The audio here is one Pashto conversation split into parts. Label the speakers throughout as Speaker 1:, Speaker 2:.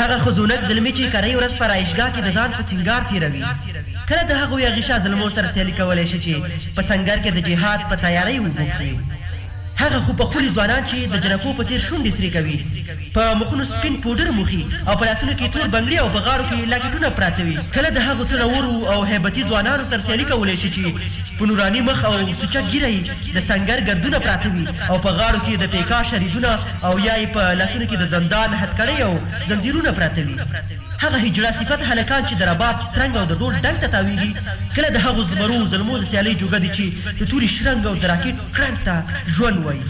Speaker 1: هغه ښځونک زلمي چي کرۍ ورځ په رایشګاه کي د ځان په سینګار تیروي، کله د هغوی اغیشا زلمو سره سیالي کولای شي چي په سنګر کي د جهاد په تیاریو بوخت وي؟ هغه خوپه خولي ځوانان چي د جنکو په څیر شونډي سرې کوي، په مخونو سپین پوډر موښي او په لاسونو کي تور بنګړي او په غاړو کي لاکیټونه پراته وي، کله د هغو څڼورو او هیبتي ځوانانو سره سیالي کولای شي چي په نوراني مخ او سوچه ږیره یې د سنګر ګردونه پراته وي او په غاړو کي د پیکا شریدونه او یا یې په لاسونو کې د زندان هتکړۍ او زنځیرونه پراته وي. هغه هجړا صفته هلکان چې د رباب ترنګ او د ډول ډنګ ته تاویږي، کله د هغو زمرو و زلمو د سیالۍ جوګه دي چې د توري شرنګ او د راکټ کړنګ ته ژوند وایي.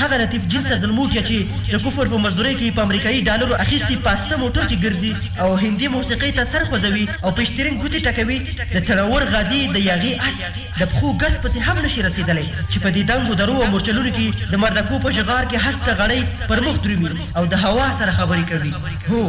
Speaker 1: هغه لطیف جنسه زلموټیه چې د کفر په مزدورۍ کې یې په امریکایي ډالرو اخیستي پاسته موټر کې ګرځي او هندي موسیقۍ ته سر خوځوي او پېشترنګ ګوتې ټکوي، د څڼور غازي د یاغي اس، د پښو ګرد پسې هم نه شي رسېدلی چې په دې دنګو درو او مورچلونو کې د مردکو په ژغار کې هسکه غڼۍ پر مخ درومي او د هوا سره خبرې کوي. هو!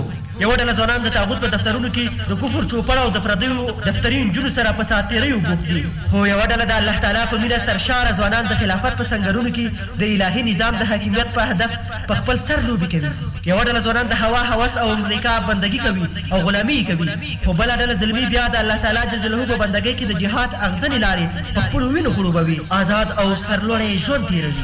Speaker 1: یوه ډله ځوانان د طاغوت په دفترونو کې د کفر چوپړ او د پردیو دفتري نجونو سره په ساعت تېریو بوخت دي. هو! یوه ډله د الله تعالی په مینه سرشاره ځوانان د خلافت په سنګرونو کې د الهي نظام د حاکمیت په هدف په خپل سر لوبي کوي یوه ډله ځوانان د هوا هوس او امريکا بندګي کوي او غلامي يي کوي خو بله ډله زلمي بيا د الله تعالی جل جلاله په بندګۍ کي د جهاد اغزني لاري په خپلو وينو خړوبوي ازاد او سرلوړی ژوند
Speaker 2: تيروي.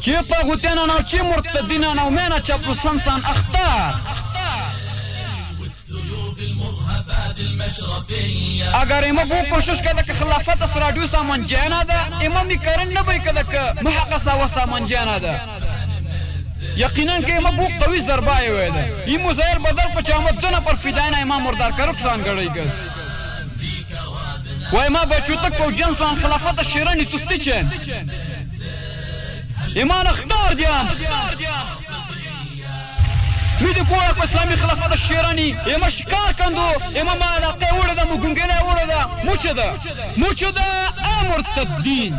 Speaker 3: چی طاغوتیانان او چی مرتدینان او مینا چاپلوسان سان اختار اگر ایمه بو کوشش کرده که خلافت اس رادیو سامان جینا ده ایمه می کرن نبی کرده که محق ساوا سامان جینا ده یقینا که ما بو قوی ضربه ای ویده ای مزایل بدل کو چا مت دنه پر فیداینا امام مردار کرک سان گړی گس وای ما بچو تک پو جن سان خلافت شیرانی سستی چه ایمان اختار دیام می دی کوړه کو اسلامي خلافت شیرانی ایما شکار کندو ایما ما علاقه وړه د مګونګله وړه د موچه ده موچه ده امر تدین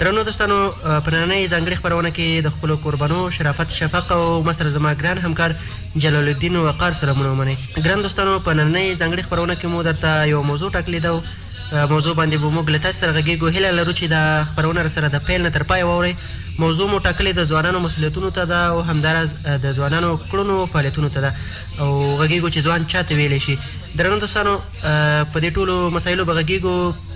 Speaker 1: درنو دوستانو په نننۍ ځانګړې خپرونه کې د خپلو کوربنو شرافت شفق او مصر زما ګران همکار جلال الدین وقار سلامونه ومنئ ګران دوستانو په نننۍ ځانګړې خپرونه کې مو درته یو موضوع ټاکلې ده موضوع باندې به موږ له تاسو سره غږیږو هیله لرو چې دا خپرونه را سره د پیل نه تر پایه واورئ موضوع مو ټاکلې د ځوانانو مسولیتونو ته ده او همداراز د ځوانانو کړنو او فعالیتونو ته ده او غږیږو چې ځوان چاته ویلی شي درنو دوستانو په دې ټولو مسایلو به غږیږو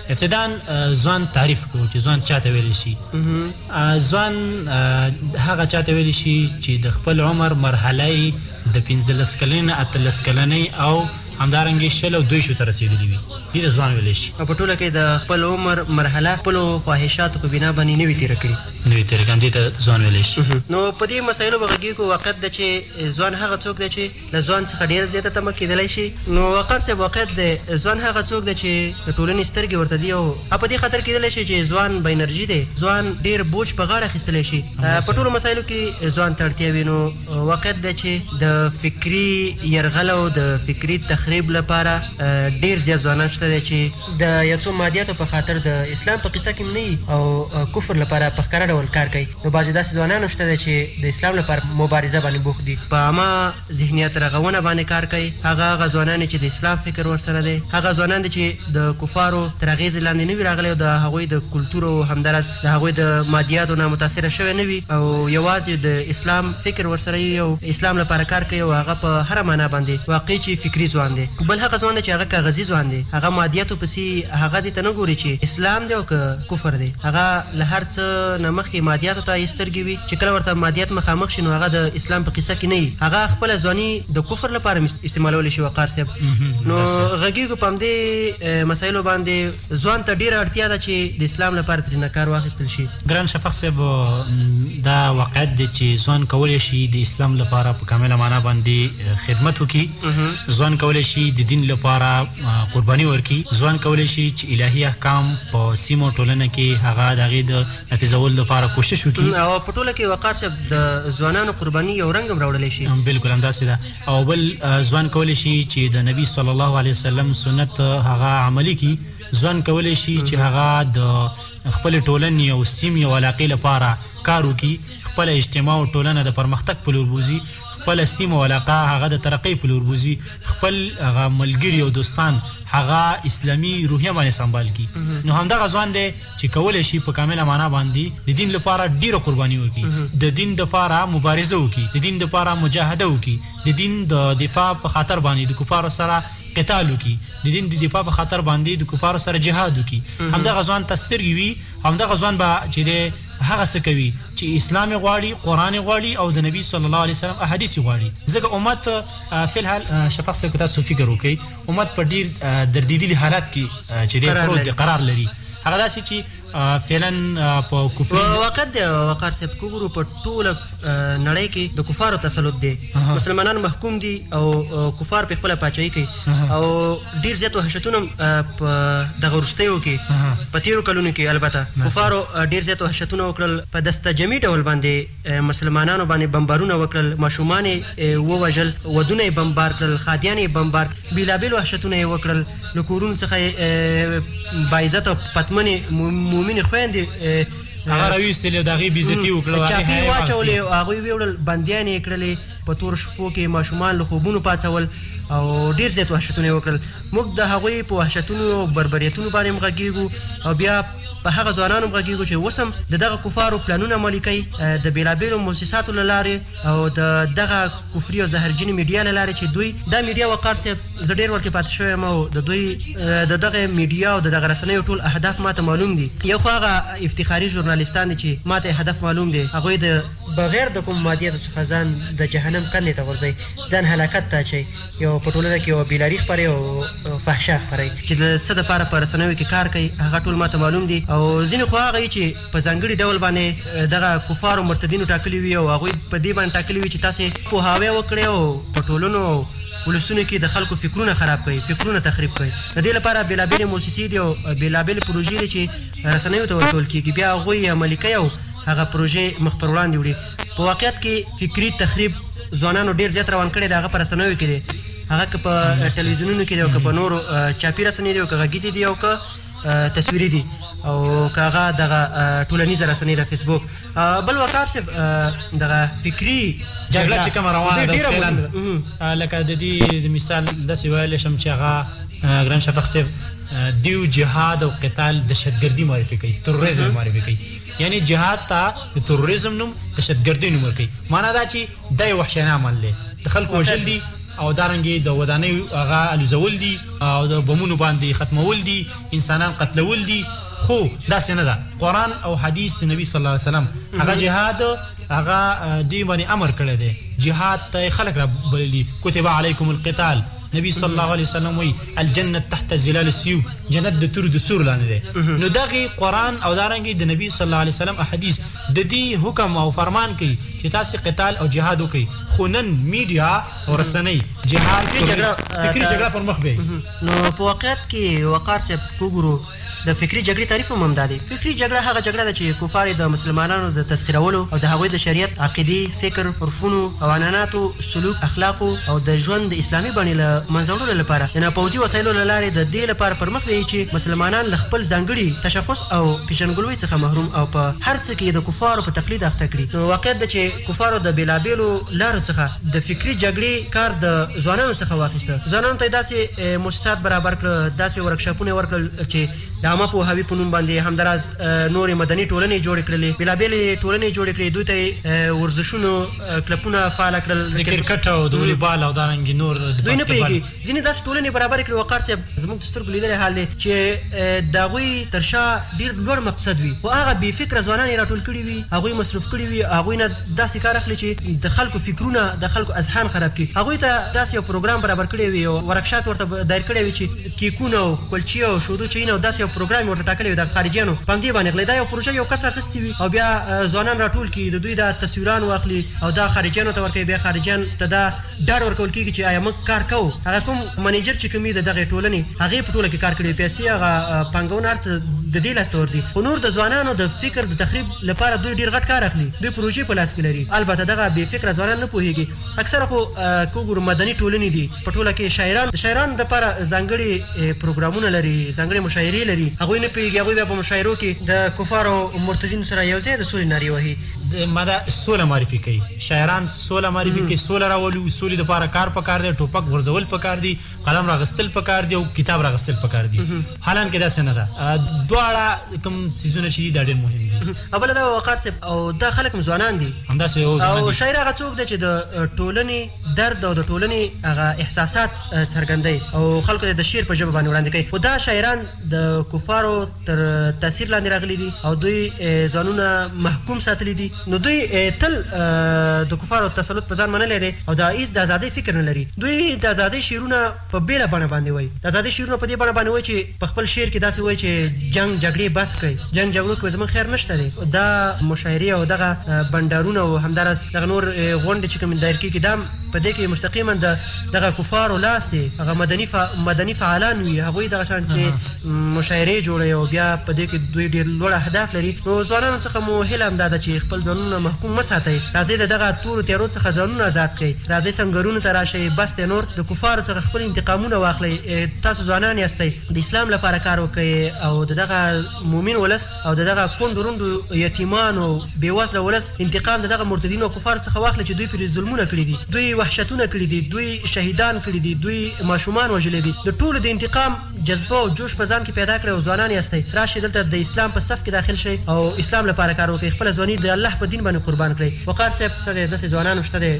Speaker 4: ابتداً ځوان تعریف کوو چې ځوان چا ته ویلی شي. ځوان هغه چا ته ویلی شي چې د خپل عمر مرحله یې د پنځلس کلنې نه اتلس کلنۍ او همدارنګه شل او دویشو ته رسېدلي وي، دې ته ځوان ویلی شي.
Speaker 1: او په ټوله کې د خپل عمر مرحله خپلو خواهشاتو په بنا باندې نه وي تېره
Speaker 4: کړې. نه وي تېره کړې، همدې ته ځوان ویلی شي.
Speaker 1: نو په دې مسایلو به غږېږو. واقعیت دا چې ځوان هغه څوک دی چې. له ځوان څخه ډېره زیاته تمه کېدلای شي. نو وقار صاحب واقعیت دی، ځوان هغه څوک دی چې د ټولنې سترګې ورته دي او په دې خاطر کېدلای شي چې ځوان با انرژي دی، ځوان ډېر بوج په غاړه اخیستلای شي، په ټولو مسایلو کې ځوان ته اړتیا وي، نو واقعیت دی چې د فکري یرغل او د فکري تخریب لپاره ډېر زیات ځوانان شته دی چې. د یو څو مادیاتو په خاطر د اسلام په قصه کې هم نه یی او کفر لپاره په ښکاره ډول کار کوي نو بعضی داسې ځوانان هم شته دی چې د اسلام لپاره په مبارزه باندې بوخت دي په عامه ذهنیت رغونه باندې کار کوي هغه هغه ځوانان دي چې د اسلام فکر ورسره دی هغه ځوانان دي چې د کفارو تر اغیزې لاندې نه وي راغلی او د هغوی د کلتور او همداراز د هغوی د مادیاتو نه متاثره شوی نه وي او یوازې د اسلام فکر ورسره یی او اسلام لپاره کار کوي او هغه په هره مانا باندې واقعي چې فکري ځوان دی بل هغه ځوان دی چې هغه کاغذي ځوان دی هغه مادیاتو پسې هغه دې ته نه ګوري چې اسلام دی او که کفر دی هغه له هر څه نه مخکې مادیاتو ته یی سترګې وي چې کله ورته مادیات مخامخ شي نو هغه د اسلام په قصه کې نه یی هغه خپله ځواني د کفر لپاره هم استعمالولی شي وقار صاحب نو غږیږو په همدې مسایلو باندې ځوان ته ډیره اړتیا ده چی د اسلام لپاره ترینه کار واخیستل شی.
Speaker 4: ګران شفق صاحب دا واقعیت دی چی ځوان کولی شی د اسلام لپاره په کامله معنا باندی خدمت وکی ځوان کولی شی د دین لپاره قربانی ورکی ځوان کولی شی چی الهی احکام په سیمه او ټولنه کی هغه د هغی د نفذولو لپاره کوشش وکی.
Speaker 1: او په ټوله کی وقار صاحب د ځوانانو قربانی یو رنګ هم راوړلی شی.
Speaker 4: بلکل همداسی ده. او بل ځوان کولی شي چې د نبي صلی الله علیه وسلم سنت هغه عملي کړي ځوان کولی شي چې هغه د خپل ټولنې او سیمې او علاقې لپاره کار وکړي خپل اجتماع او ټولنه د پرمختګ په لور بوزي خپل سیمه او علاقه هغه د ترقۍ په لور بوزي خپل هغه ملګري او دوستان هغه اسلامي روحیه باندې سمبال کړي نو همدغه ځوان دی چي کولای شي په کامله مانا باندي د دين لپاره ډيره قرباني وکړي، د دين دپاره مبارزه وکړي، د دين دپاره مجاهده وکړي، د دين د دفاع په خاطر باندي د کفارو سره قتال وکړي، د دين د دفاع په خاطر باندي د کفارو سره جهاد وکړي، همدغه ځوان ته سترګي وي او همدغه ځوان به چي دی هغه څه کوي چي اسلام يې غواړي، قرآن يې غواړي او د نبي صلی الله عليه وسلم احاديث يې غواړي، ځکه امت فی الحال شفق صاحب که تاسو فکر وکړئ امت په ډیر دردیدلی حالت کې چې دی پروت دی قرار لري هغه داسې چې فعلا په کفر
Speaker 1: وقد وقار صاحب کوګرو په ټوله نړۍ کې د کفارو تسلط دی مسلمانان محکوم دي او کفار په خپل پاچاهي کوي او ډیر زیات وحشتونه په دغه ورستیو کې په تیرو کلونو کې البته کفارو ډیر زیات وحشتونه وکړل په دستجمی ډول باندې مسلمانانو باندې بمبارونه وکړل، ماشومان یې ووژل، ودونه یې بمبار کړل، ښادیان یې بمبار کړل، بیلابیل وحشتونه یې وکړل، له کورونو څخه یې باعزته او پتمنې مومنې خویندې
Speaker 4: هغه راویستلې او د هغوی بیزتي وکړه
Speaker 1: او هغې چاپې یې واچولې او هغوی ویې وړل، بندیانې یې کړلې، په تورو شپو کې یې ماشومان له خوبونو پاڅول او ډېر زیات وحشتونه یې وکړل، موږ د هغوی په وحشتونو او بربریتونو باندې هم غږېږو او بیا. په هغه ځوانانو هم غږیږو چې اوس هم د دغه کفارو پلانونه عملي کوي، د بیلابیلو موسساتو له لارې او د دغه کفري او زهرجنې میډیا له لارې چې دوی دا میډیا وقار صیب زه ډیر ورکې پاتې شوی یم او د دوی د دغه میډیا او د دغه رسنیو ټول اهداف ماته معلوم دي یو خو هغه افتخاري ژورنالیستان دي چې ماته یې هدف معلوم دی هغوی د بغیر د کومو مادیاتو څخه ځان د جهنم کندې ته غورځوي، ځان هلاکت ته اچوي، یو په ټولنه کې یوه بې لاري خپروي او فحشا خپروي. چې د څه لپاره په رسنیو کې کار کوي هغه ټول ماته معلوم دي او ځینې خو هغه وي چې په ځانګړي ډول باندې دغه کفارو مرتدینو ټاکلي وي او هغوی په دې باندې ټاکلي وي چې تاسې پوهاوی وکړئ او په ټولنو او ولسونو کې د خلکو فکرونه خراب کړئ، فکرونه تخریب کړئ. د دې لپاره بېلابېلې موسسې دي او بېلابېلې پروژې دي چې رسنیو ته ورکول کېږي، بیا هغوی یې عملي کوي او. هغه پروژې مخ پر وړاندې وړي. په واقعیت کې فکري تخریب ځوانانو ډېر زیات روان کړی دی، هغه په رسنیو کې دی، هغه که په ټلویزیونونو کې دی او که په نورو چاپي رسنۍ دي او که غږیزې دي او که تصویري دي او که هغه دغه ټولنیزه رسنۍ ده فیسبوک. بل وقار صیب دغه فکري
Speaker 4: جګړه چې کومه روانه ده
Speaker 1: اوس
Speaker 4: فعلا لکه د دې د مثال داسې ویلی شم چې هغه ګران شفق صیب دیو جهاد او قتال دهشتګردي معرفي کوي، تروریزم یې معرفي کوي. یعنې جهاد ته د تروریزم نوم دهشتګردۍ نوم ورکوي مانا دا چي دا یو وحشیانه عمل دی د خلکو وژل دي او دارنګه د ودانیو هغه الوزول دي او د بمونو باندي ختمول دي انسانان قتلول دي خو داسي نه ده قران او حدیث د نبي صلی الله علیه وسلم هغه جهاد هغه دوی باندي امر کړی دی جهاد ته خلک را بللي کتب علیکم القتال نبی صلی الله علیه وسلم وی الجنت تحت ظلال السیو جنت د تور د سور لاندې دی نو دغه قران او دارنګي د نبی صلی الله علیه وسلم احادیث د دې حکم او فرمان کوي چې تاسو قتال او جهاد وکړي خو نن میډیا او رسنۍ جهاد فکری جګړه پر مخ بیي
Speaker 1: نو په واقعیت کې وقار صاحب کوګرو د فکري جګړې تعریف هم همدا دی. فکري جګړه هغه جګړه ده چې کفار یې د مسلمانانو د تسخیرولو او د هغوی د شریعت، عقیدې، فکر، عرفونو او عنعناتو، سلوک، اخلاقو او د ژوند د اسلامي بڼې له منځه وړلو لپاره د ناپوځي وسایلو له لارې د دې لپاره پر مخ بیایي چې مسلمانان له خپل ځانګړي تشخص او پېژندګلوۍ څخه محروم او په هر څه کې یې د کفارو په تقلید اخته کړي. نو واقعیت دا چې کفارو د بېلابېلو لارو څخه د فکري جګړې کار د ځوانانو څخه واخیسته. ځوانانو ته یې داسې. موسسات برابر کړ، داسې ورکشاپونه یې ورکړل چې د عامه پوهاوي په نوم باندې، همداراز نورې مدني ټولنې یې جوړې کړلې، بېلابېلې یې ټولنې یې جوړې کړې، دوی ته یې ورزشونو کلپونه فعاله کړل،
Speaker 4: د کرکټ او د ولیبال او دارنګې نور د باسکټبال.
Speaker 1: دوی نه پوهېږي، ځینې داسې ټولنې برابرې کړې، وقار صاحب، زموږ د سترګو لیدلی حال دی چې د هغوی تر شا ډېر لوړ مقصد وي، خو هغه بې فکره ځوانان یې راټول کړي وي، هغوی مصروف کړي وي، هغوی نه. داسې کار اخلي چې د خلکو فکرونه د خلکو اذهان خراب کړي هغوی ته داسې یو پروګرام برابر کړی وي یو ورکشاپ یې ورته دایر کړی وي چې کیکونه او کلچې او شودو چینه او داسې یو پروګرام یې ورته ټاکلی وي د خارجیانو په همدې باندې غلې دا یو پروژه یو کس اخیستې وي او بیا ځوانان راټول کړي د دوی دا تصویران واخلي او دا خارجیانو ته ورکوي بیا خارجیان ته دا ډاډ ورکول کیږي چې ایا موږ کار کوو هغه کوم منیجر چې کوم وي د دغې ټولنې هغې په ټوله کې کار کړی وي پیسې هغه پانګونه هر څه د دې لاسته ورځي خو نور د ځوانانو د فکر د تخریب له پاره دوی ډیر غټ کار اخلي دوی پروژې په لاس کې لري البته دغه بې فکره ځوانان نه پوهیږي اکثره خو که وګورو مدني ټولنې دي په ټوله کې شاعران د شاعرانو د پاره ځانګړي پروګرامونه لري ځانګړې مشاعرې لري هغوی نه پوهیږي هغوی بیا په مشاعرو کې د کفارو او مرتدینو سره یو ځای د سولې نارې وهي.
Speaker 4: ماده سوله معرفي کوي شاعران سوله معرفي کوي سوله راولو سولې لپاره کار پکار دی ټوپک غورځول پکار دي قلم راغستل پکار دي او کتاب راغستل پکار دي حالان کې داسې نه ده دواړه کوم سيزونه چې دا ډېر مهم دي
Speaker 1: اوبله دا وقار صاحب او دا خلک ځوانان دي
Speaker 4: همداسې
Speaker 1: او شاعر هغه څوک دی چې د ټولنې درد او د ټولنې هغه احساسات څرګندوي او خلکو ته د شعر په ژبه باندې وړاندې کوي خو دا شاعران د کفارو تر تاثیر لاندې راغلي دي او دوی ځانونه محکوم ساتلي دي نو دوی تل د کفارو تسلط په ځان منلی دی او دا هیڅ د ازادۍ فکر نه لري دوی د ازادۍ شعرونه په بیله بڼه باندې وایي د ازادۍ شعرونه په دې بڼه باندې وایي چې په خپل شعر کې داسې وایي چې جنګ جګړې بس کړئ جنګ جګړو کې زموږ خیر نشته دی دا مشاعرې او دغه بنډارونه او همداراز دغه نور غونډې چې کومې دایر کیږي دا هم په دې کې مستقیماً د دغه کفارو لاس دی، هغه مدني فع مدني فعالان وي، هغوی دغه شان کې مشاعرې جوړوي او بیا په دې کې دوی ډېر لوړ اهداف لري، نو ځوانانو څخه مو هیله همدا ده چې خپل ځانونه محکوم مه ساتئ، راځئ د دغه تورو تیارو څخه ځانونه ازاد کړئ، راځئ سنګرونو ته راشئ، بس دی نور، د کفارو څخه خپل انتقامونه واخلئ، تاسو ځوانان یاستئ، د اسلام لپاره کار وکړئ او د دغه. مومن ولس او د دغه کونډو رونډو یتیمانو او بې وزله ولس انتقام د دغه مرتدینو او کفارو څخه واخلي چې دوی پرې ظلمونه کړي دي، دوی وحشتونه کړي دي، دوی شهیدان کړي دي، دوی ماشومان وژلي دي، د ټولو د انتقام جذبه او جوش په ځان کې پیدا کړئ او ځوانان یاستئ راشئ دلته د اسلام په صف کې داخل شئ او اسلام لپاره کار وکړئ، خپله ځواني د الله په دین باندې قربان کړئ. وقار صاحب شته دی، داسې ځوانان شته دی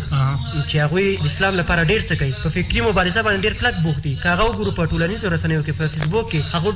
Speaker 1: چې هغوی د اسلام لپاره ډېر څه کوي، په فکري مبارزه باندې ډېر کلک بوخت دي، که هغه وګورو په ټولنیزو رسنیو کې، په فیسبوک کې هغو.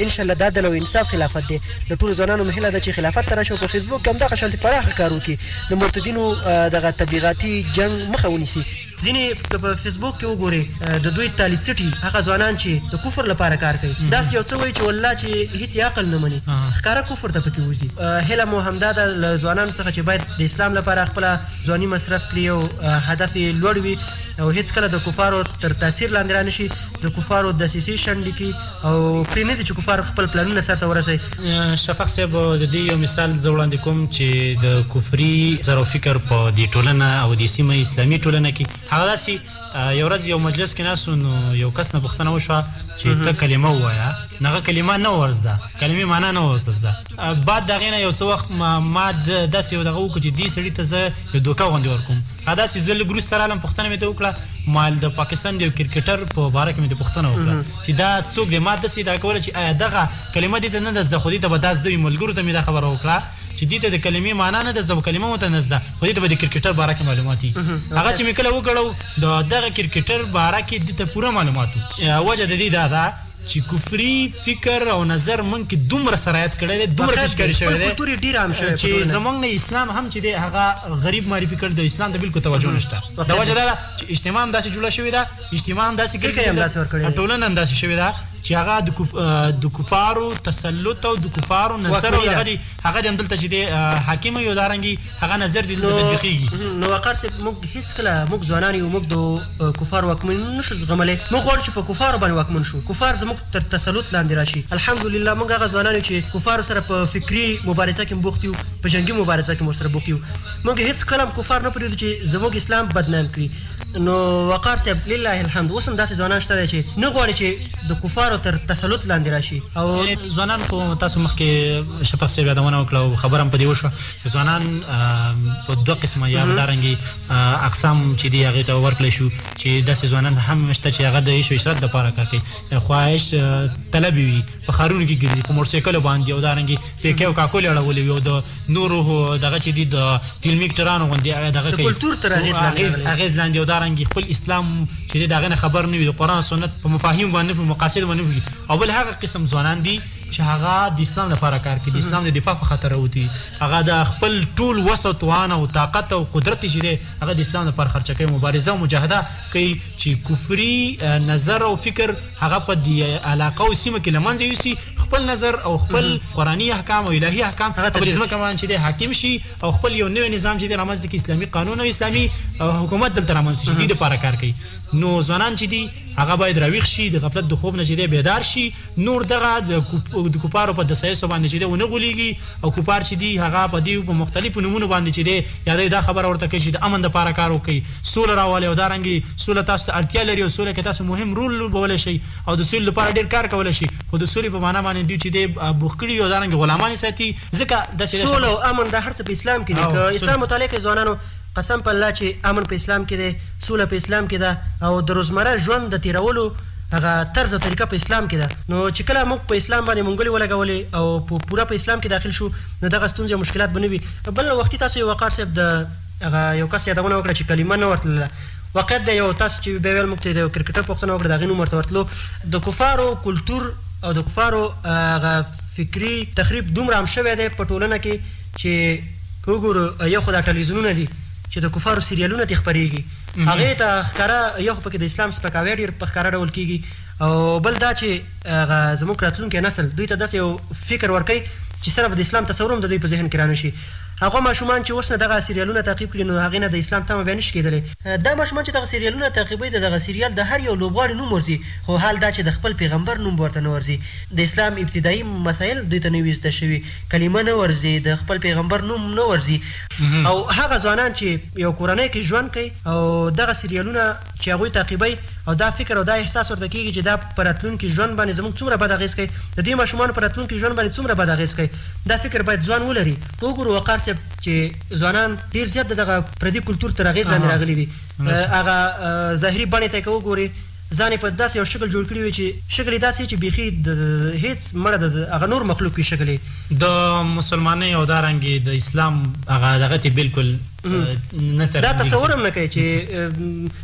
Speaker 1: انشاالله د عدل او انصاف خلافت دی د ټولو ځوانانو مهله ده چې خلافت ته راشي او په فیسبوک کې هم دغه شانتې پراخ کار وکړي د مرتدینو دغه تبلیغاتي جنګ مخه ونیسي. ځینې که په فیسبوک کې وګورې د دوی تالي څټي هغه ځوانان چې د کفر لپاره کار کوي داسې یو څه وایي چې والله چې هیڅ یې عقل نه مني ښکاره کفر ته پکې وځي هیله مو همدا ده له ځوانانو څخه چې باید د اسلام لپاره خپله ځواني مصرف کړي او هدف یې لوړ وي او هیڅکله د کفارو تر تاثیر لاندې رانشي د کفارو دسیسې شنډې کړي او پرې نه دي چې کفار خپل پلانونه سرته ورسوي.
Speaker 4: شفق صاحب د دې یو مثال زه وړاندې کوم چې د کفري نظر او فکر په دې ټولنه او دې سیمه اسلامي ټولنه کې هغه داسې یو ورځ یو مجلس کې ناست وو نو یو کس نه پوښتنه وشوه چې ته کلمه ووایه نو هغه کلمه نه وه ور زده کلمې مانا نه وه ورته زده بعد د هغې نه یو څه وخت ما داسې یو دغه وکړو چې دې سړي ته زه یو دوکه غوندې ورکوم ها دا سي زه لږ وروسته رالم پوښتنه مي ته وکړه مال د پاکستان د یو کرکټر په باره کي مي ته پوښتنه وکړه چي دا څوک دی ما داسي ادعا کوله چي ایا دغه کلمه دي ته نه ده زده خو دي ته به دا زده وي ملګرو ته مي دا خبره وکړه چي دي ته د کلمې معنا نه ده زده خو کلمه مو ته نه زده خو دي ته به د کرکټر باره کي معلومات وي هغه چي مي کله وګړو د دغه کرکټر باره کي دي ته پوره معلومات وو وجه د دي دا ده چی کفری فکر او نظر مونږ کی دومره سرایت کړی دی دومره پیچکاری شوی دی چی زمونږ نه اسلام هم چی دی هغه غریب معرفی کړ دی اسلام ته بالکل توجه نشته دا وجه دا ده چی اجتماع هم داسی جوړه شوی ده اجتماع هم داسی
Speaker 1: ګرځیدلی ده
Speaker 4: ټولنه هم داسی شوی ده چی هغه دکفارو تسلط او دکفارو نظر او هغه دی هغه دی همدلته چی دی حاکم وی او دارنګی هغه نظر دي تطبیقیږي.
Speaker 1: نو وقار صیب موږ هیڅکله موږ ځوانان یو موږ د کفارو واکمني نشو زغملی موږ غواړو چې په کفارو باندې واکمن شو کفار زموږ تر تسلط لاندې راشي الحمدلله موږ هغه ځوانان یو چې کفارو سره په فکري مبارزه کې هم بوخت یو په جنګي مبارزه کې هم ورسره بوخت یو موږ هیڅکله هم کفار نه پریږدو چې زموږ اسلام بدنام کړي نو وقار صیب لله الحمد اوس هم داسې ځوانان شته دی چې نه غواړي چې د کفارو تر تسلط لاندې راشي
Speaker 4: او ځوانان خو تاسو مخکې شفق صیب یادونه وکړه او خبره هم په دې وشوه ځوانان په دوه قسمه یا دارنګي اقسام چې دی هغه ته ورکړی شو چې داسې ځوانان هم مشته چې هغه د عیش او عشرت لپاره کار کوي خواهش طلب وي په خارونو کې ګرځي په موټرسایکل باندې او دارنګي پیکې او کاکول اړولې وي او د نورو دغه چې دی د فلمي کټرانو غوندې دغه
Speaker 1: کوي کلچر تر
Speaker 4: هغه لاندې او دارنګي خپل اسلام چې دغه نه خبر نه وي د قران سنت په مفاهیم باندې په مقاصد باندې او بل هغه قسم ځوانان دي چې هغه د اسلام لپاره کار کوي، د اسلام د دفاع په خاطر راوتي، هغه د خپل ټول وس او توان او طاقت او قدرت یې چې دی هغه د اسلام لپاره خرچه کوي، مبارزه او مجاهده کوي چې کفري نظر او فکر هغه په دې علاقه او سیمه کې له منځه یوسي، خپل نظر او خپل قراني احکام او الهي احکام هغه په دې ځمکه باندې چې دی حاکم شي او خپل یو نوی نظام چې دی رامنځته کړي، اسلامي قانون او اسلامي حکومت دلته رامنځته شي، د دې لپاره کار کوي. نو ځوانان چې دي هغه باید راویښ شي، د غفلت د خوب نه چې دی بیدار شي، نور دغه د کفارو په دسايسو باندې چې دی ونه غوليږي او کفار چې دي هغه په ديو په مختلفو نومونو باندې چې دی يادوي دا خبره ورته کوي چې د امن لپاره کار وکړئ سوله راولئ او دا رنګه سوله تاسو ته اړتيا لري او سوله کې تاسو مهم رول لوبولی شئ او د سولې لپاره ډير کار کولی شئ خو د سولې په معنی باندې دوی چې دی بوخت کړي وي او دا رنګه غلامان يې ساتي ځکه داسې
Speaker 1: سوله او امن دا هر څه په اسلام کې دي که اسلام مطالعه کوي ځوانانو. قسم په الله چی امن په اسلام کی دی سوله په اسلام کی ده او دروزمره ژوند دتیرولو هغه طرز او طریقه په اسلام کی ده نو چی کله موږ په اسلام باندی منګولی ولګولی او په پوره په اسلام کی داخل شو نو دغه ستونزی او مشکلات به نه وی بل نو وختی تاسو یو وقار صاحب د هغه یو کس یادونه وکړه چی کلمه نه ورتلله واقعیت دی یو تاسو چی بیا ویل موږ ته د یو کرکټر پوښتنه وکړه دهغی نوم ورته ورتلو د کفارو کلتور او د کفارو هغه فکری تخریب دومره عام شوی دی په ټولنه کی چی وګورو یو خو دا ټلویزونونه دی چی د کفارو سریالونه تی خپریږی هغه ته ښکاره یو خو پکی د اسلام سپکاوی ډیر په ښکاره ډول کیږی او بل دا چی هغه زموږ راتلونکی نسل دوی ته داسی یو فکر ورکوی چی صرف د اسلام تصور هم د دوی په ذهن کی رانشی هغه ماشومان چی اوس نه دغه سریالونه تعقیب کړی نو هغی نه د اسلام تمه بیا نشی کیدلی. دا ماشومان چی دغه سریالونه تعقیبوی د دغه سریال د هر یو لوبغاړی نوم ورځی خو حال دا چی د خپل پیغمبر نوم به ورته نه ورځی د اسلام ابتدایی مسایل دوی ته نه وی زده شوی کلمه نه ورځي د خپل پیغمبر نوم نه ورځي. او هغه ځوانان چي یو کورنۍ کي ژوند کوي او دغه سریالونه چي هغوی تعقیبوي او دا فکر او دا احساس ورته کیږي چي دا په راتلونکي ژوند باندي زموږ څومره بد اغیز کوي د دې ماشومانو په راتلونکي ژوند باندي څومره بد اغیز کوي دا فکر باید ځوان ولري. که وګورو وقار صاحب چي ځوانان ډیر زیات د دغه پردي کلتور تر اغیز لاندي راغلي دي هغه ظاهري بڼي ته که وګوري. ځان یې په داسې یو شکل جوړ کړي وي چې شکل یې داسې چې بیخي د هیڅ مړه د هغه نور مخلوق وي شکل یې.
Speaker 4: د مسلمانۍ او دارنګې د اسلام هغه دغه ترې بلکل نه
Speaker 1: څرګندیږي.
Speaker 4: دا
Speaker 1: تصور هم نه کوي چې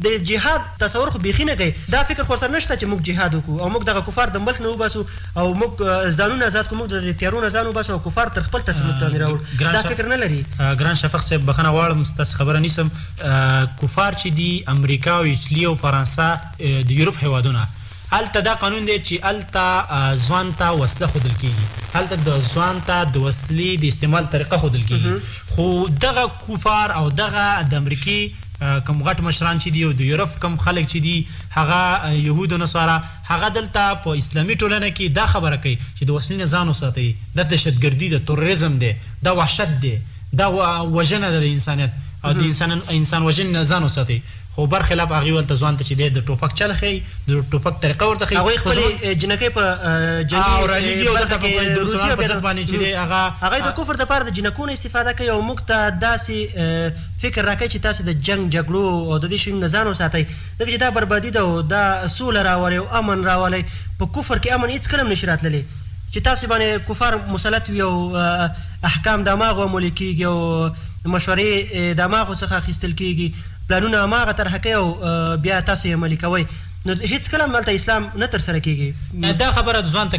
Speaker 1: د جهاد تصور خو بیخي نه کوي دا فکر خو ورسره نشته چې موږ جهاد وکړو او موږ دغه کفار د ملک نه وباسو او موږ ځانونه ازاد کړو موږ د دې تیارو نه ځان وباسو او کفار تر خپل تسلط لاندې راوړو دا فکر نه لري.
Speaker 4: ګران شفق صاحب بخښنه غواړم ستاسې خبره نیسم. کفار چی دی امریکا او ایټلی او فرانسه د یورپ هیوادونه هلته دا قانون دی چی هلته ځوان ته وسله ښودل کیږی هلته د ځوان ته د وسلی د استعمال طریقه ښودل کیږی خو دغه کفار او دغه د امریکی کوم غټ مشران چی دی او د یورپ کوم خلک چی دی هغه یهود او نصارا هغه دلته په اسلامی ټولنه کی دا خبره کوی چی د وسلی نه ځان وساتی دا دهشتګردی ده تروریزم دی دا وحشت دی. دا خو وژنه ده د انسانیت او د انسان وژنې نه ځان وساتئ خو بر خلاف هغوی هلته ځوان ته چې دی د ټوپک چل ښیي د ټوپک طریقه ورته ښیي
Speaker 1: هغوی خپلې جینکۍ په جنګي برخه کې
Speaker 4: روزي
Speaker 1: او بیا هغوی د کفر لپاره د جینکو نه استفاده کوي او موږ ته داسې فکر راکوي چې تاسې د جنګ جګړو او د دې شیونو نه ځان وساتئ ځکه چې دا بربادي ده او دا سوله راولي او امن راولي په کفر کې امن هیڅکله هم نشي راتللی چې تاسې باندې کفار مسلط وي او احکام د هماغو عملي کېږي او مشورې د هماغو څخه اخیستل کېږي، پلانونه هماغه طرحه کوي او بیا تاسو یې عملي کوئ، نو هېڅکله هم دلته اسلام نه تر سره کېږي.
Speaker 4: دا خبره ځوان ته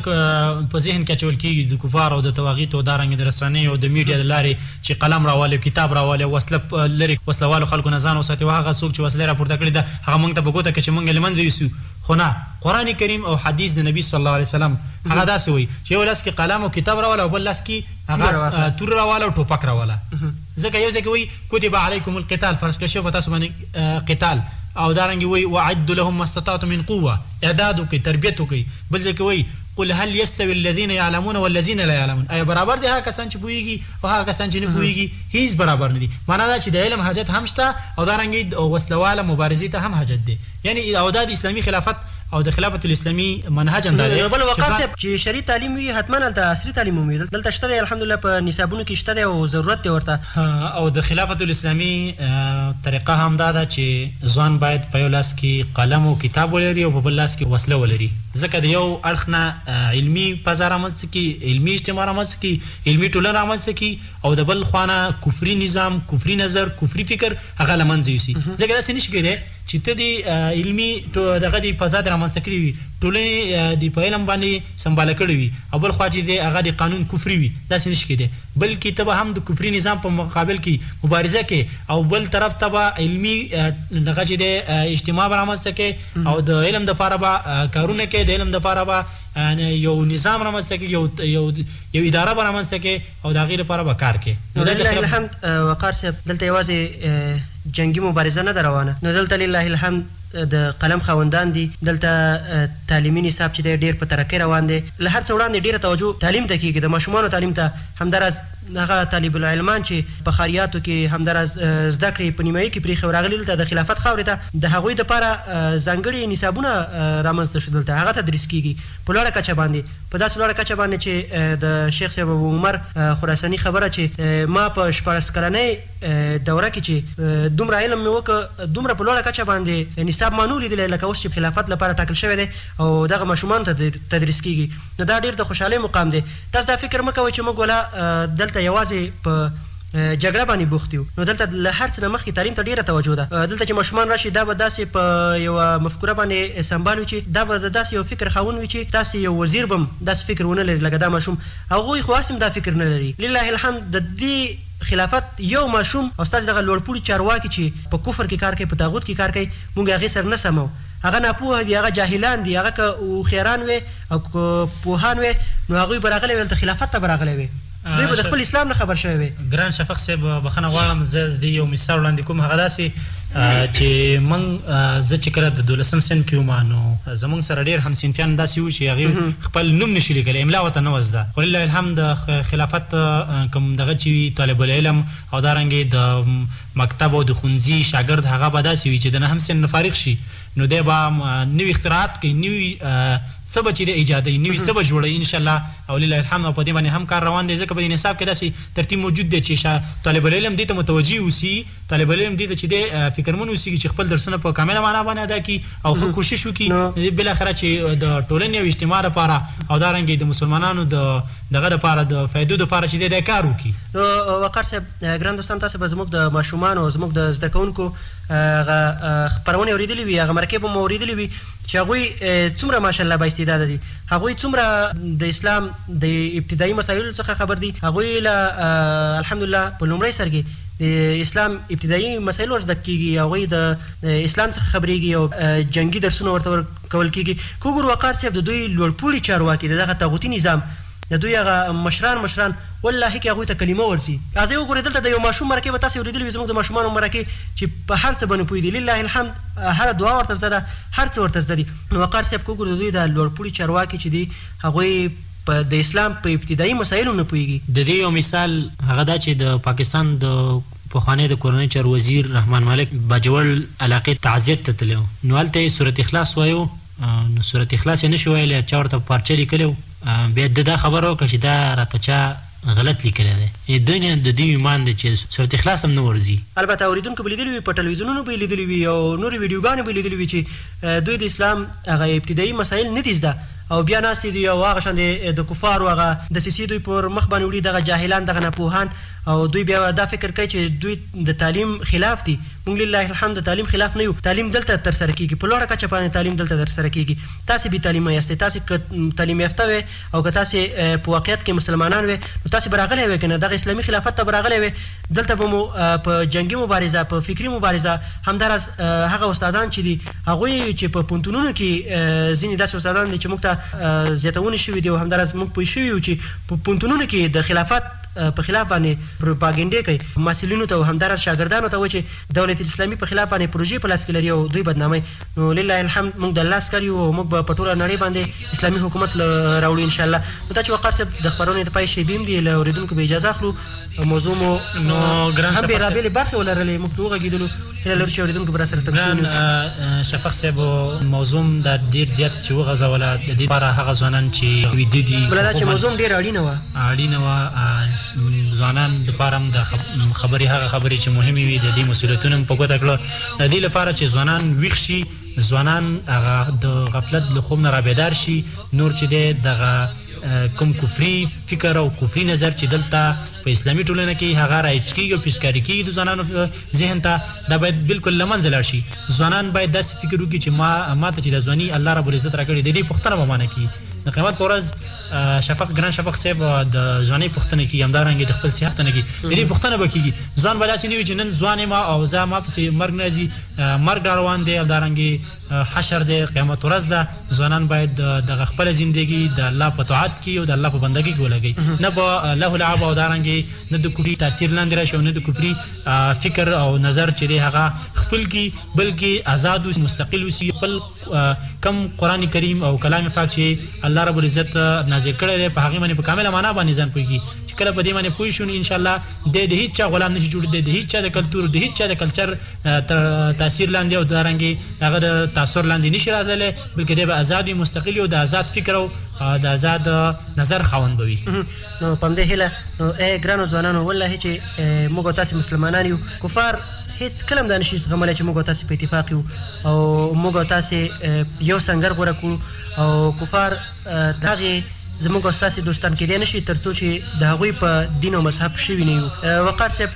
Speaker 4: په ذهن کې اچول کېږي، د کفارو او د طواغیتو او دارنګه د رسنیو او د میډیا د لارې چې قلم راوالې او کتاب راوالې او وسله لرې وسله والو خلکو نه ځان وساتې او هغه څوک چې وسله یې راپورته کړې ده هغه مونږ ته په ګوته کړي چې مونږ یې له منځه یوسو. خو نه، قرآن کریم او حدیث د نبي صلی الله علیه وسلم هغه داسې وایي چې یو لاس کې قلم او کتاب راوله او بل لاس کې هغه تور راوله او ټوپک راوله ځکه یو ځای کې وایي کتب علیکم القتال فرض کړی شوی په تاسو باندې قتال او دارنګې وایي وعدو لهم ما استطعتم من قوه اعداد وکړئ تربیت وکړئ بل ځای کې وایي قل هل یستوی الذین یعلمون والذین لا یعلمون ایا برابر دي هغه کسان چې پوهیږي او هغه کسان چې نه پوهیږي هیڅ برابر نه دي معنا دا چې د علم حاجت هم شته او دارنګې وسله واله مبارزې ته هم حاجت دی یعنی او دا د اسلامی خلافت او د خلافت الاسلامی منهج هم دا دی
Speaker 1: بل
Speaker 4: وقاص
Speaker 1: صاحب چی شرعی تعلیم وی حتما هلته عصری تعلیم هم وی دلته شته دی الحمدالله په نصابونو کی شته دی او ضرورت دی ورته.
Speaker 4: او د خلافت الاسلامی طریقه هم دا ده چی ځوان باید په یو لاس کی قلم او کتاب ولری او په بل لاس کی وسله ولری ځکه د یو اړخ نه علمی فضا رامنځ ته کی علمی اجتماع رامنځ ته کی علمی ټولنه رامنځ ته کی او د بل خوا نه کفری نظام کفری نظر کفری فکر هغه له منځه یوسی ځکه داسی نشی کیدای چی ته دی علمی دغه دی فضا دی رامنځته کړی وی ټولنی دی په علم باندی سمباله کړی وی او بل خوا چی دی هغه دی قانون کفری وی داسی نشی کیدای بلکی ته به هم د کفری نظام په مقابل کی مبارزه کړی او بل طرف ته به علمی دغه چی دی اجتماع به رامنځته کړی او د علم لپاره به کارونه کړی د علم لپاره به یو نظام رامنځته کړی یو اداره به رامنځته کړی. او د هغې لپاره به کار کې
Speaker 1: نو
Speaker 4: دا
Speaker 1: لله الحمد وقار صاحب دلته یوازې جنګي مبارزه نه ده روانه نو دلته لله الحمد د قلم خاوندان دي دلته تعلیمي نصاب چې دی ډیر په ترقۍ روان دی له هر څه وړاندې ډیره توجه تعلیم ته کیږي د ماشومانو تعلیم ته همدا راز هغه طالب العلمان چې په ښاریاتو کې همدا راز زده کړې په نیمایي کې پریښې او راغلي دلته د خلافت خاورې ته د هغوی لپاره ځانګړي نصابونه رامنځته شو دلته هغه تدریس کیږي په لوړه کچه باندې په داسې لوړه کچه باندې چې د شیخ صاحب ابو عمر خراساني خبره چې ما په شپاړس کلنۍ دوره کې چې دومره علم مې وکړ دومره په لوړه کچه باندې نصاب ما نه و لیدلی لکه اوس چې خلافت لپاره ټاکل شوی دی او دغه ماشومانو ته تدریس کېږي نو دا ډېر د خوشحالۍ مقام دی تاسو دا فکر مه کوئ چې موږ ولا دلته یوازې په جګړه باندې بوخت یو نو دلته له هر څه نه مخکې تعلیم ته ډیره توجه ده دلته چې ماشومان راشي دا به داسې په یوه مفکوره باندې سمبال وي چې دا به د داسې یو فکر خاوند وي چې داسې یو وزیر به هم داسې فکر ونه لري لکه دا ماشوم هغوی خو هسې هم دا فکر نه لري لله الحمد د دې خلافت یو ماشوم او ستاسې دغه لوړ پوړي چارواکي چې په کفر کې کار کوي په طاغوت کې کار کوي مونږ هغې سره نه سمو هغه ناپوهه دي هغه جاهلان دي هغه که هوښیاران وی او که پوهان وی نو هغوی به راغلی وی دلته خلافت ته به راغلی وی. دوی به د خپل اسلام نه خبر شوی وی.
Speaker 4: ګران شفق صیب بخښنه غواړم زه د دې یو مثال وړاندې کوم هغه داسې چې موږ زه چې کله د دولسم صنف کې وم نو زموږ سره ډېر همصنفیان داسې وو چې هغوی خپل نوم نه شي لیکلی املا ورته نه وه زده خو لله الحمد خلافت کوم دغه چې وي طالب العلم او دارنګې د مکتب او د ښونځي شاګرد هغه به داسې وي چې د نهم صنف نه فارغ شي نو دی به نوي اختراعات کوي، نوي څه به چې دی ایجادوي، نوي څه به جوړوي ان شاء الله او لله الحمد او په دې باندې هم کار روان دی، ځکه په دې نصاب کې داسې ترتیب موجود دی چې شا طالب العلم دې ته متوجه اوسي، طالب العلم دې ته چې دی فکرمن اوسېږي چې خپل درسونه په کامله معنا باندې ادا کړي او ښه کوشش وکړي،
Speaker 1: نو
Speaker 4: دې بالاخره چې د ټولنې او اجتماع لپاره او دا رنګه د مسلمانانو د دغه لپاره د فایدو لپاره چې دی دا کار وکړي.
Speaker 1: نو وقار صاحب ګران دوستان تاسو به زموږ د ماشومانو او زموږ د زده کوونکو هغه خپرونې اورېدلې وي، هغه مرکې به مو اورېدلې وي چې هغوی څومره ماشاءالله با استعداده دي، هغوی څومره د اسلام د ابتدايي مسایلو څخه خبر دي، هغوی له الحمدالله په لومړی سر کې د اسلام ابتدايي مسایل ور زده کېږي، هغوی د اسلام څخه خبرېږي او جنګي درسونه ورته ورکول کېږي. که وګورو وقار صاحب د دوی لوړ پوړي چارواکي د دغه طاغوتي نظام د دوی هغه مشران مشران والله که هغوی ته کلمه ورځي راځئ وګورئ دلته د یو ماشوم مرکې به تاسو اوریدلي وي زموږ د ماشومانو مرکې چې په هر څه باندې پوه دي لله الحمد هره دعا ورته زده ده هر څه ورته زده دي نو وقار صاحب که وګورو د دوی دا لوړ پوړي چارواکي چې دي هغوی په د اسلام په ابتدايي مسایلو هم نه پوهیږي.
Speaker 4: د دې یو مثال هغه دا چې د پاکستان د پخواني د کورنیو چارو وزیر رحمان مالک باجوړ علاقې تعزیت ته تللی و نو هلته یې سورت اخلاص وایو، نو سورت اخلاص یې نشو ویلی چا ورته په پارچه لیکلی وو بیا ده دا خبره وکړه چې دا راته چا غلط لیکلی دی یعنې دوی نه د دوی ایمان دی چې سورت اخلاص هم نه ورځي.
Speaker 1: البته اوریدونکو به لیدلي وي په ټلویزیونونو به یې لیدلي وي او نورې ویډیو ګانې به یې لیدلي وي چې دوی د اسلام هغه ابتدايي مسایل نه دي زده او بیا ناست دي او هغه شان دې د کفارو هغه دسیسې دوی پر مخ باندې وړي دغه جاهلان دغه ناپوهان او دوی بیا دا فکر کوي چې دوی د تعلیم خلاف دي موږ لله الحمد د تعلیم خلاف نه یو تعلیم دلته تر سره کیږي په لوړه کچه باندې تعلیم دلته تر سره کیږي تاسې بی تعلیمه یاستئ تاسې که تعلیم یافته وی او که تاسې په واقعیت کې مسلمانان وی نو تاسې به راغلی وی کنه دغه اسلامی خلافت ته به راغلی وی دلته به مو په جنګی مبارزه په فکری مبارزه همدا راز هغه استادان چې دی هغوی چې په پونتونونو کې ځینی داسې استادان دی چې موږ ته زیاتونی شوی دی او همدا راز موږ پوه شوی یو چې په پونتونونو کې د خلافت په خلاف باندې پروپاګنډې کوي محصلینو ته او همداراز شاګردانو ته وایي چې دولت الاسلامي په خلاف باندې پروژې په لاس کې لري او دوی بدناموي نو لله الحمد موږ د الله عسکر یو او موږ به په ټوله نړۍ باندې اسلامي حکومت راوړو ان شاءالله نو دا چې وقار صاحب د خپرونې د پای شیبې هم دي له اورېدونکو به اجازه اخلو موضوع مو هم بېلابېلې برخې ولرلې موږ پرې وغږېدلو هیله لرو چې اوریدونکو به راسره
Speaker 4: تم شوي اوسي. ګران شفق صاحب موضوع مو دا ډیر زیات چې وغځوله د دې لپاره هغه ځوانان چې ویده دي.
Speaker 1: بله دا چې موضوع هم ډیره اړینه وه.
Speaker 4: اړینه وه ځوانان لپاره هم د خبرې هغه خبرې چې مهمې وي د دې مسولیتونه مو په ګوته کړل د دې لپاره چې ځوانان ویښ شي ځوانان هغه د غفلت له خوب نه رابیدار شي نور چې دی دغه کوم کفري فکر او کفري نظر چې دلته په اسلامي ټولنه کې هغه رایج کیږي او پیشکاري کیږي د ځوانانو ذهن ته دا باید بلکل له منځه لاړ شي ځوانان باید داسې فکر وکړي چې ما ماته چې دا ځواني الله رب العزت راکړې د دې پوښتنه به مانه کړي د قیامت په ورځ شفق ګران شفق صاحب د ځواني پوښتنه کوي همدارنګه د خپل صحت نه کوي د دې پوښتنه به کیږي ځوان بلاسي نه وي چې نن ځوان ما او زه ما پسې مرګ نه ځي مرګ روان دی همدارنګه حشر دی قیامت ورځ ده ځوانان باید دغه خپل زندگی د الله په طاعت کې او د الله په بندګۍ کې ولګي نه په له لعب او دارنګي نه د کفري تاثیر لاندې راشي او نه د کفري فکر او نظر چې دی هغه خپل کی بلکې آزاد او مستقل وسی خپل کم قران کریم او کلام پاک چې الله رب العزت نازل کړی دی په هغه باندې په کامله معنا باندې ځان پوهیږي چې کله په دې باندې پوه شو ان شاء الله د هیڅ غلام نشي جوړ دی د هیڅ د کلچر د هیڅ د کلچر تر تاثیر لاندې او دارنګه د هغه د تاثر لاندې نشي راتللی، بلکې دی به ازاد وي، مستقل وي او د ازاد فکر او د ازاد نظر خاوند به وي.
Speaker 1: نو په همدې هیله، نو ای ګرانو ځوانانو! واللهي چې موږ او تاسې مسلمانان یو، کفار هیڅ کله هم دا نشي زغملی چې موږ او تاسې په اتفاق یو او موږ او تاسې یو سنګر غوره کړو او کفار. د هغې زموږ او ستاسې دوستان کېدای نه شي تر څو چې د هغوی په دین او مذهب شوي نه یو. وقار صاحب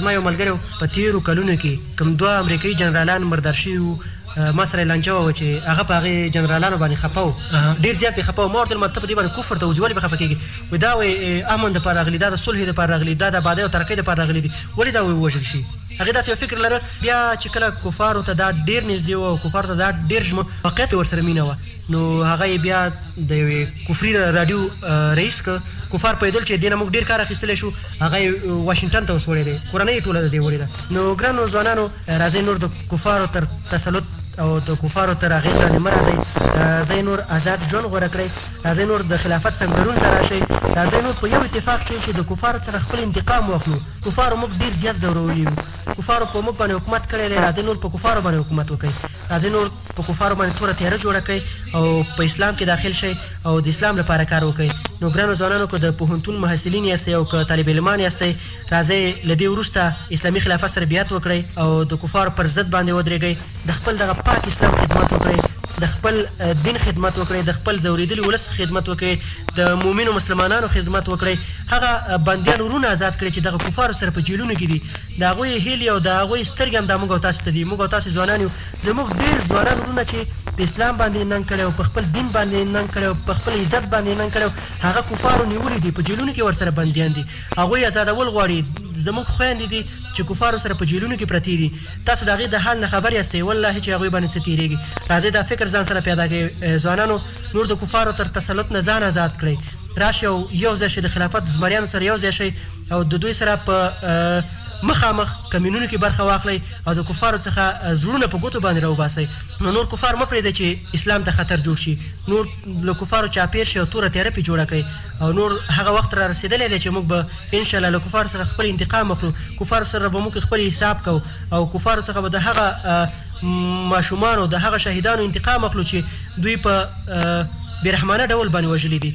Speaker 1: زما یو ملګری و په تېرو کلونو کې کوم دوه امریکايي جنرالان مردار شوي وو ما سره یې لانجه وه چې هغه په هغې جنرالانو باندې خپه و ډېر زیات یې خپه و ما ورته ویل ته په دې باندې کفر ته وځي ولې پرې خپه کېږې وایي دا وایي امن دپاره راغلي دا د صلحې دپاره راغلي دا د ابادۍ او ترقۍ دپاره راغلي دي ولې دا ووژل شي هغې داسې یو فکر لره بیا چې کله کفارو ته دا ډېر نږدې و او کفارو ته دا ډېر ژمن واقعیت کې ورسره مینه وه. نو هغه یې بیا د یوې کفري راډیو رئیس که کفار پوهېدل چې دې نه موږ ډېر کار اخیستلی شو، هغه یې واشنګټن ته اوس وړی دی، کورنۍ یې ټوله د دې وړې ده. نو ګرانو ځوانانو راځئ نور د کفارو تر تسلط او د کفارو تر اغېز لاندې مه راځئ، راځئ نور ازاد ژوند غوره کړئ، راځئ نور د خلافت سنګرونو ته راشئ، راځئ نور په یو اتفاق شئ چې د کفارو څخه خپل انتقام واخلو، کفارو موږ ډېر زیات ځورولي یو، کفارو په موږ باندې حکومت کړی دی، راځئ نور په کفارو باندې حکومت وکړئ، راځئ نور. په کفارو باندې توره تیاره جوړه کړئ او په اسلام کې داخل شئ او د اسلام لپاره کار وکړئ نو ګرانو ځوانانو که د پوهنتون محصلین یاستئ او که طالب علمان یاستئ راځئ له دې وروسته اسلامي خلافت سره بیعت وکړئ او د کفارو پر ضد باندې ودریږئ د خپل دغه پاک اسلام خدمت وکړئ د خپل دین خدمت وکړئ د خپل ځوریدلي ولس خدمت وکړئ د مؤمنو مسلمانانو خدمت وکړئ هغه بندیان وروڼه ازاد کړئ چې دغه کفارو سره په جیلونو کې دي د هغوی هیلې او د هغوی سترګې همدا موږ او تاسو ته دي موږ او تاسو ځوانان یو زموږ ډیر ځوانان وروڼه چی په اسلام باندی یې ننګ کړی او په خپل دین باندی یې ننګ کړی او په خپل عزت باندی یې ننګ کړی او هغه کفارو نیولی دی په جیلونو کی ورسره بندیان دی هغوی ازادول غواړی زموږ خویندی دی چی کفارو سره په جیلونو کی پرتی دی تاسو د هغی د حال نه خبر یاستی والله چی هغوی باندی څه تیریږی راځی دا فکر ځان سره پیدا کړی ځوانانو نور د کفارو تر تسلط نه ځان ازاد کړی راشی او یو ځای شی د خلافت زمریانو سره یو ځای شی او ددوی سره په مخامخ کمینونو کې برخه واخلئ او د کفارو څخه زړونه په ګوتو باندې راوباسئ نو نور کفار مه پرېږدئ چې اسلام ته خطر جوړ شي نور له کفارو چاپېر شئ او توره تیاره پرې جوړه کړئ او نور هغه وخت را رسېدلی دی چې موږ به ان شاء الله له کفارو څخه خپل انتقام اخلو کفارو سره به موږ خپل حساب کو او کفارو څخه به د هغه ماشومانو د هغه شهیدانو انتقام اخلو چې دوی په بې رحمانه ډول باندې وژلي دي.